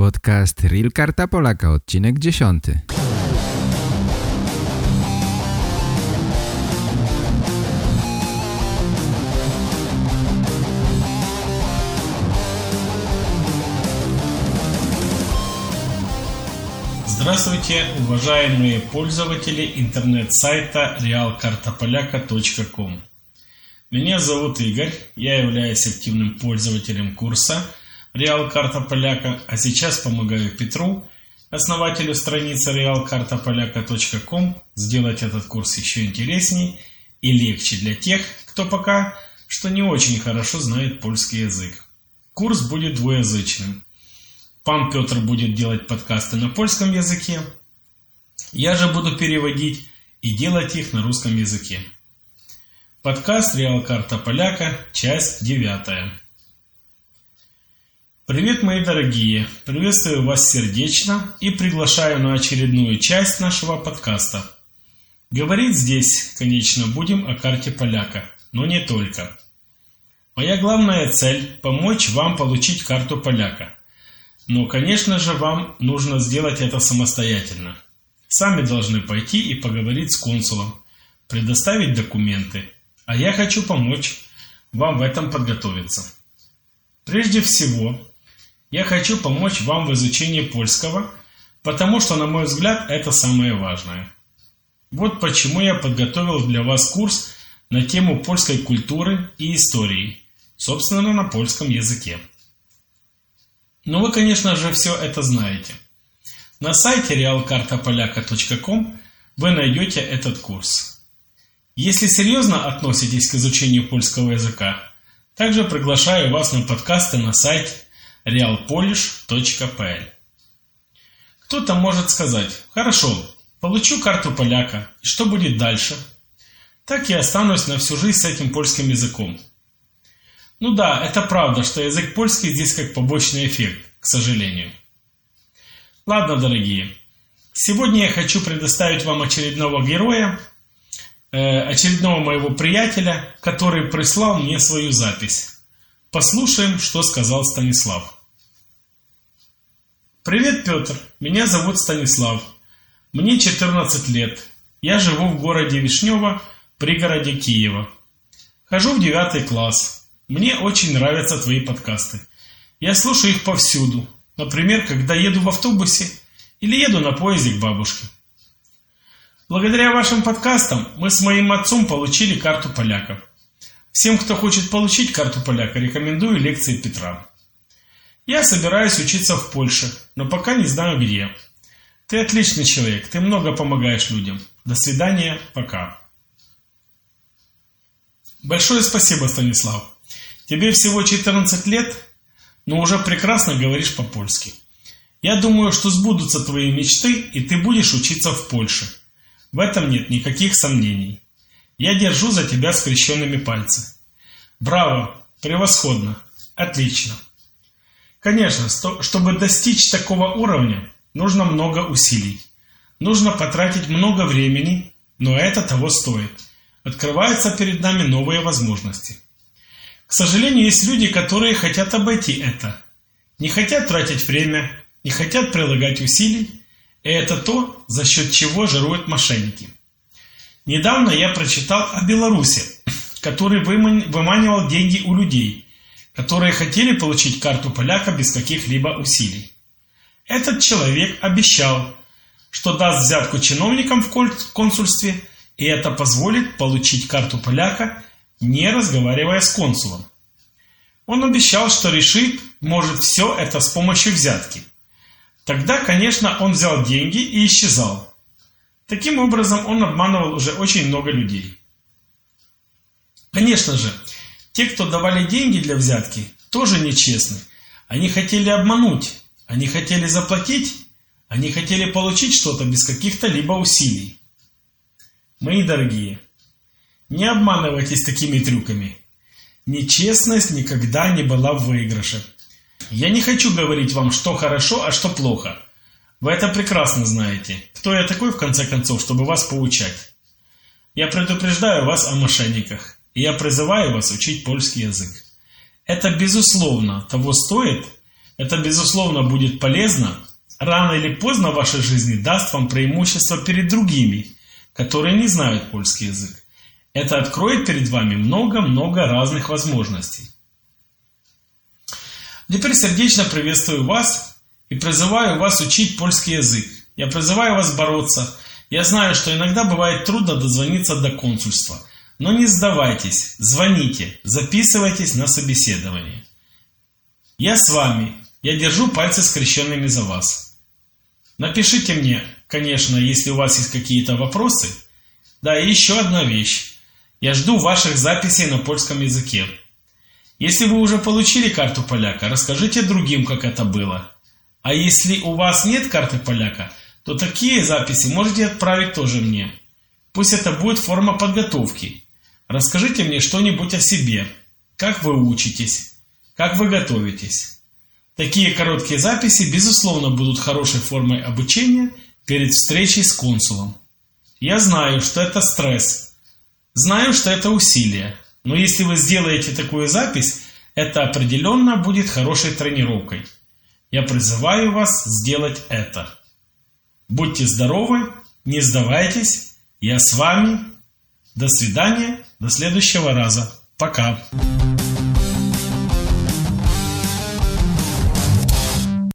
Podcast Real Karta Polaka, odcinek 10. Здравствуйте, уважаемые пользователи интернет-сайта realkartapolaka.com Меня зовут Игорь, я являюсь активным пользователем курса Реал Карта Поляка, а сейчас помогаю Петру, основателю страницы realkartapolyaka.com, сделать этот курс еще интересней и легче для тех, кто пока что не очень хорошо знает польский язык. Курс будет двуязычным. Пан Петр будет делать подкасты на польском языке, я же буду переводить и делать их на русском языке. Подкаст Реал Карта Поляка, часть девятая. Привет, мои дорогие! Приветствую вас сердечно и приглашаю на очередную часть нашего подкаста. Говорить здесь, конечно, будем о карте поляка, но не только. Моя главная цель – помочь вам получить карту поляка. Но, конечно же, вам нужно сделать это самостоятельно. Сами должны пойти и поговорить с консулом, предоставить документы, а я хочу помочь вам в этом подготовиться. Прежде всего, я хочу помочь вам в изучении польского, потому что, на мой взгляд, это самое важное. Вот почему я подготовил для вас курс на тему польской культуры и истории, собственно, на польском языке. Но вы, конечно же, все это знаете. На сайте realkartapolaka.com вы найдете этот курс. Если серьезно относитесь к изучению польского языка, также приглашаю вас на подкасты на сайте realpolish.pl Кто-то может сказать, хорошо, получу карту поляка, и что будет дальше? Так и останусь на всю жизнь с этим польским языком. Ну да, это правда, что язык польский здесь как побочный эффект, к сожалению. Ладно, дорогие, сегодня я хочу предоставить вам очередного героя, э, очередного моего приятеля, который прислал мне свою запись. Послушаем, что сказал Станислав. Привет, Петр. Меня зовут Станислав. Мне 14 лет. Я живу в городе Вишнево, пригороде Киева. Хожу в девятый класс. Мне очень нравятся твои подкасты. Я слушаю их повсюду. Например, когда еду в автобусе или еду на поезде к бабушке. Благодаря вашим подкастам мы с моим отцом получили карту поляков. Всем, кто хочет получить карту поляка, рекомендую лекции Петра. Я собираюсь учиться в Польше, но пока не знаю где. Ты отличный человек, ты много помогаешь людям. До свидания, пока. Большое спасибо, Станислав. Тебе всего 14 лет, но уже прекрасно говоришь по-польски. Я думаю, что сбудутся твои мечты, и ты будешь учиться в Польше. В этом нет никаких сомнений. Я держу за тебя скрещенными пальцы. Браво! Превосходно! Отлично! Конечно, чтобы достичь такого уровня, нужно много усилий. Нужно потратить много времени, но это того стоит. Открываются перед нами новые возможности. К сожалению, есть люди, которые хотят обойти это. Не хотят тратить время, не хотят прилагать усилий, и это то, за счет чего жируют мошенники. Недавно я прочитал о Беларуси, который выманивал деньги у людей, которые хотели получить карту поляка без каких-либо усилий. Этот человек обещал, что даст взятку чиновникам в консульстве, и это позволит получить карту поляка, не разговаривая с консулом. Он обещал, что решит, может, все это с помощью взятки. Тогда, конечно, он взял деньги и исчезал. Таким образом, он обманывал уже очень много людей. Конечно же, те, кто давали деньги для взятки, тоже нечестны. Они хотели обмануть, они хотели заплатить, они хотели получить что-то без каких-то либо усилий. Мои дорогие, не обманывайтесь такими трюками. Нечестность никогда не была в выигрыше. Я не хочу говорить вам, что хорошо, а что плохо – вы это прекрасно знаете. Кто я такой, в конце концов, чтобы вас поучать? Я предупреждаю вас о мошенниках, и я призываю вас учить польский язык. Это, безусловно, того стоит, Это, безусловно, будет полезно. Рано или поздно в вашей жизни даст вам преимущество перед другими, которые не знают польский язык. Это откроет перед вами много-много разных возможностей. Теперь сердечно приветствую вас и призываю вас учить польский язык. Я призываю вас бороться. Я знаю, что иногда бывает трудно дозвониться до консульства. Но не сдавайтесь, звоните, записывайтесь на собеседование. Я с вами, я держу пальцы скрещенными за вас. Напишите мне, конечно, если у вас есть какие-то вопросы. Да, и еще одна вещь. Я жду ваших записей на польском языке. Если вы уже получили карту поляка, расскажите другим, как это было. А если у вас нет карты поляка, то такие записи можете отправить тоже мне. Пусть это будет форма подготовки. Расскажите мне что-нибудь о себе. Как вы учитесь? Как вы готовитесь? Такие короткие записи, безусловно, будут хорошей формой обучения перед встречей с консулом. Я знаю, что это стресс. Знаю, что это усилие. Но если вы сделаете такую запись, это определенно будет хорошей тренировкой. Я призываю вас сделать это. Будьте здоровы, не сдавайтесь. Я с вами. До свидания, до следующего раза. Пока.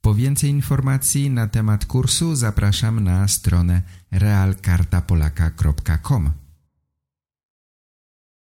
Po więcej informacji na temat kursu zapraszam na stronę realkartapolaka.com.